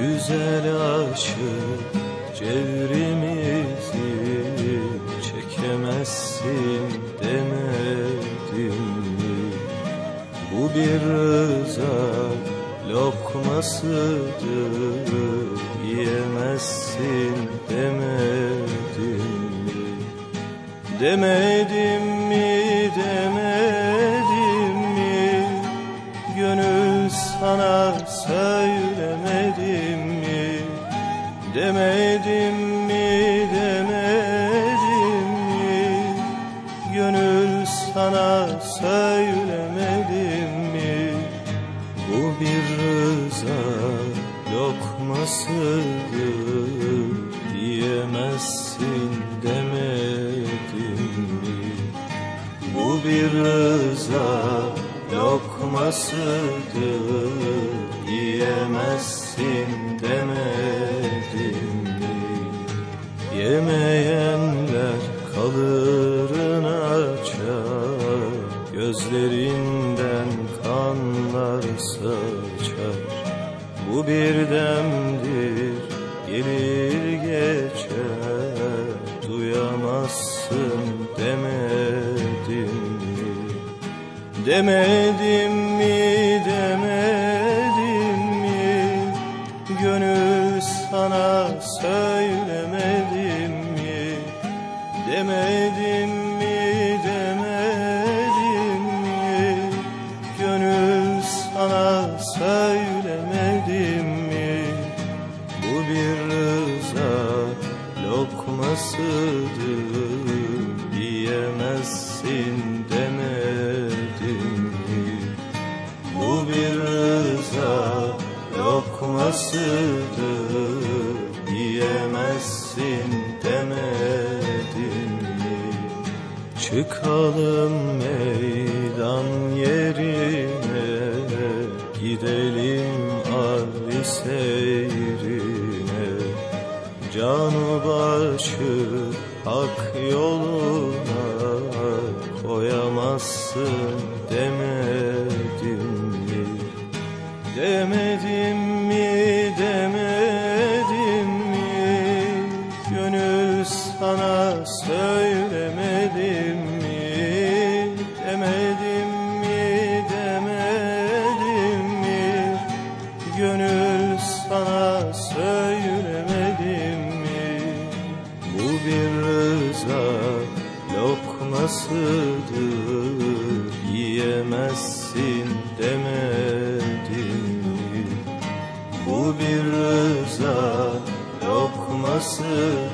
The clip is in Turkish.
güzel aşık Cevrimizi çekemezsin demedim mi? Bu bir rıza lokmasıdır Yiyemezsin demedim mi? Demedim mi demedim mi Gönül sana söylemedim mi Demedim mi demedim mi? Gönül sana söylemedim mi? Bu bir rıza lokmasıdır Diyemezsin demedim mi? Bu bir rıza lokmasıdır Yiyemezsin demedim Gözlerinden kanlar saçar. Bu bir demdir gelir geçer. Duyamazsın demedim mi? Demedim mi demedim mi? Gönül sana söylemedim mi? Demedim lokmasıdır Yiyemezsin demedim. Mi Bu bir rıza lokmasıdır Yiyemezsin demedim. Mi Çıkalım meydan yerine Gidelim arı seyrine Canı başı hak yoluna Koyamazsın demedim mi? Demedim mi demedim mi? Gönül sana söylemedim mi? Demedim mi demedim mi? Gönül sana söylemedim bir rıza lokmasıdır. Yiyemezsin demedim Bu bir rıza lokmasıdır